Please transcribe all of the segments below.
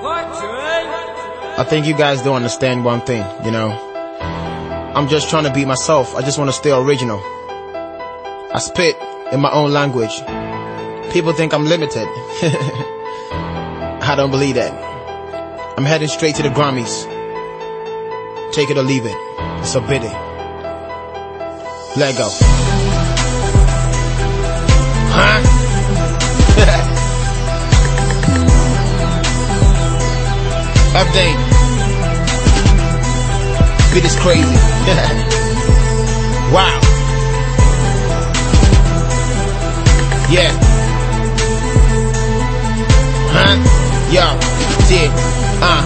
I think you guys don't understand one thing, you know. I'm just trying to be myself. I just want to stay original. I spit in my own language. People think I'm limited. I don't believe that. I'm heading straight to the Grammys. Take it or leave it. It's a biddy. Let go. Huh? Update. Beat is crazy. wow. Yeah. Huh? Yo. Yeah. Uh.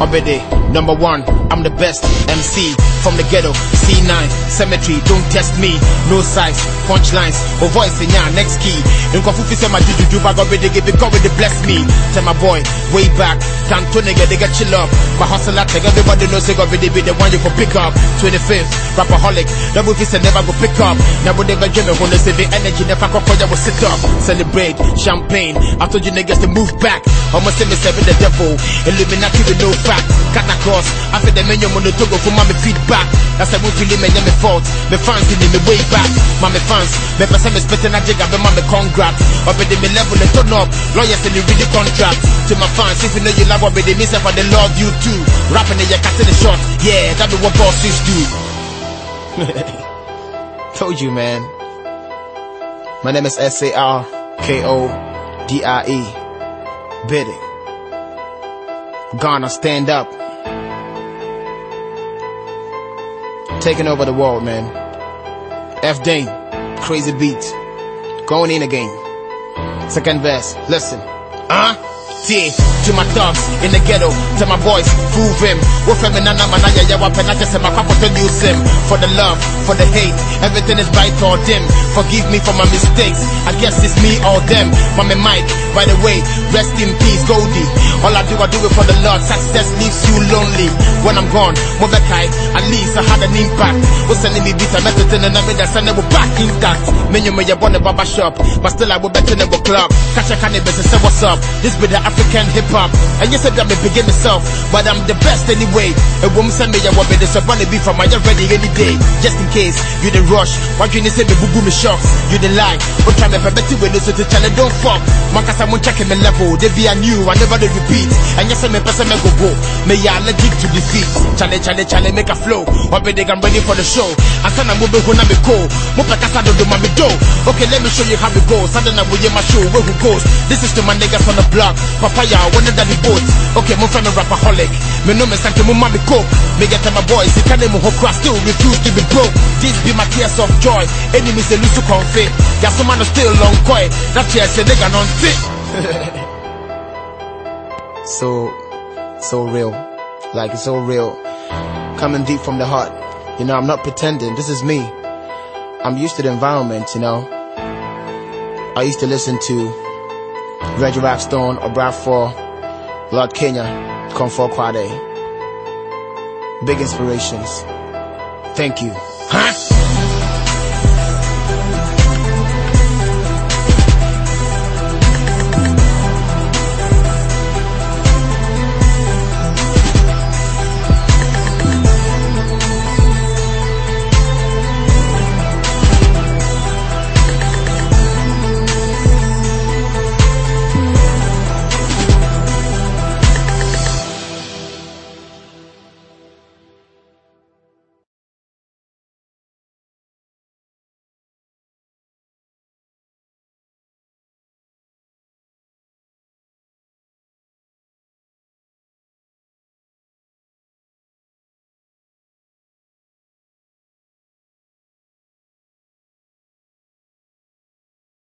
Obidi. Number one. I'm the best MC from the ghetto. C9, cemetery, don't test me. No size, punchlines, or voice in ya next key. In Kwafufi say my juju bag already give it God with bless me. Tell my boy, way back, can't nigga they get chill up. My hustle take everybody knows they already be the one you can pick up. 25th, rapperholic, double fist never go pick up. Never never dream of wanna save the energy, never go for will sit up. Celebrate, champagne. I told you niggas to move back. Almost say me seven the devil. Illuminati with no fact. Cut across, I feel the menu mono to go for mommy feedback. That's a move really me fault. Me fans in me way back. Mommy fans, me person me spitting a jig, be mommy congrats. Up in me level, they turn up. Lawyers and you read the contract. To my fans, if you know you love what they miss, for they love you too. Rapping in your cat in the shot. Yeah, that be what bosses do. Told you, man. My name is S A R K O D I E. Biddy. Ghana, stand up. Taking over the world, man. F Dane, crazy beat. Going in again. Second verse, listen. Uh? See, to my thugs in the ghetto, to my boys, prove him. What feminine manaya ya wapen, I just say my papa to use him. For the love, for the hate, everything is bright or dim. Forgive me for my mistakes, I guess it's me or them. Mommy Mike, by the way, rest in peace, Goldie. All I do, I do it for the Lord. Success leaves you lonely. When I'm gone, Mobekai, at least I had an impact. Was sending me beats, I met in and I made that send it back intact. Menu me born a barber shop, but still I will bet in a club. Catch a cannabis and say what's up. This be the African hip hop. And you said that me begin myself, but I'm the best anyway. A woman send me what be this up be from my ready any day. Just in case you the rush, why you say me boo boo me shocks? You the lie, but try me better when you so to tell don't fuck. Mancas I'm checking me level, they be a new, I never the repeat. And yes, I'm a person me go go. Me ya allergic to defeat. Chale chale chale make a flow. What be I'm ready for the show. I said I'm moving when I'm a go. Mupa kasa do do mami do. Okay, let me show you how it goes. I will my show where who goes. This is to my niggas on the block. Papaya, one of the boats. Okay, my friend rapperholic. Me no me sanke mo mami coke. Me get my boys, he can't even hope still refuse to be broke. This be my tears of joy. Enemies they lose to confit. Yeah, some man still long coy. That tears say nigga non fit. so, so real. Like it's so real. Coming deep from the heart. You know, I'm not pretending. This is me. I'm used to the environment, you know. I used to listen to Reggie Rockstone 4, Lord Kenya, Comfort Quade. Big inspirations. Thank you.